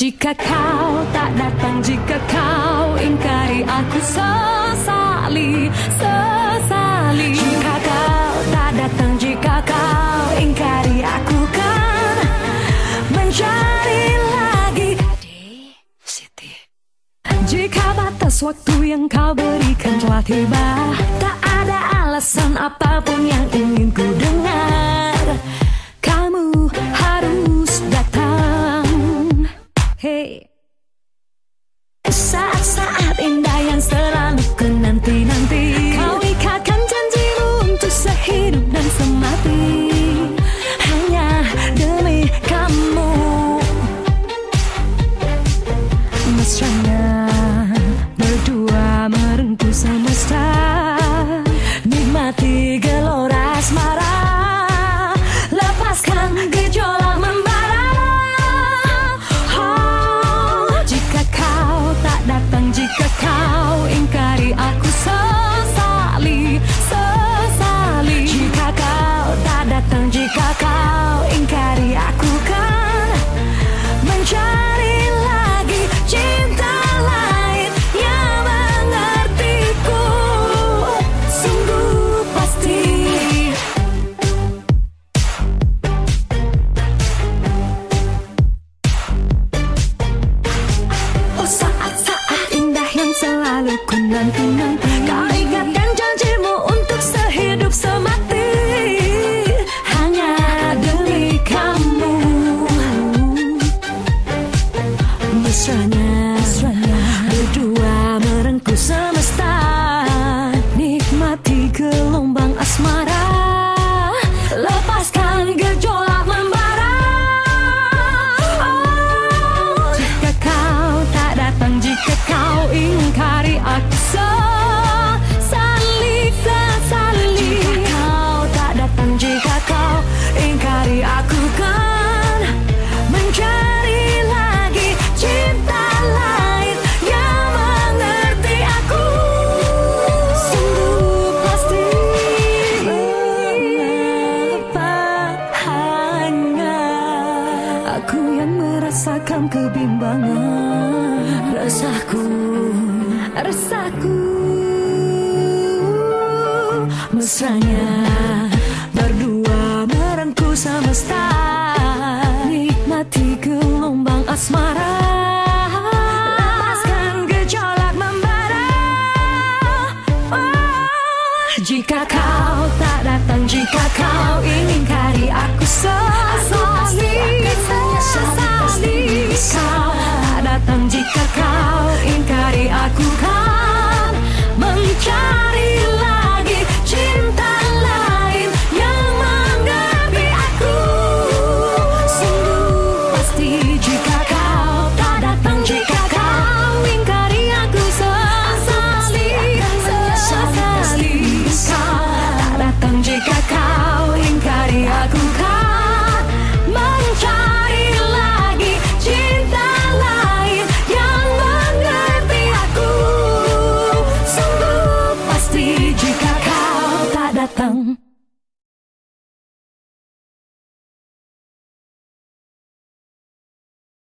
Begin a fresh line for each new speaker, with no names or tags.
Jika kau tak datang, jika kau ingkari aku sesali, sesali. Jika kau tak datang, jika kau ingkari aku kan mencari lagi. Siti. Jika batas waktu yang kau berikan telah tiba Tak ada alasan apa pun yang ingin ku dengar selalu ku nanti-nanti Kau rasakan kebimbangan. Resahku Resahku Mesranya Berdua merengku semesta. Nikmati gelombang asmara. Lepaskan gejolak membara. Oh, Jika kau 等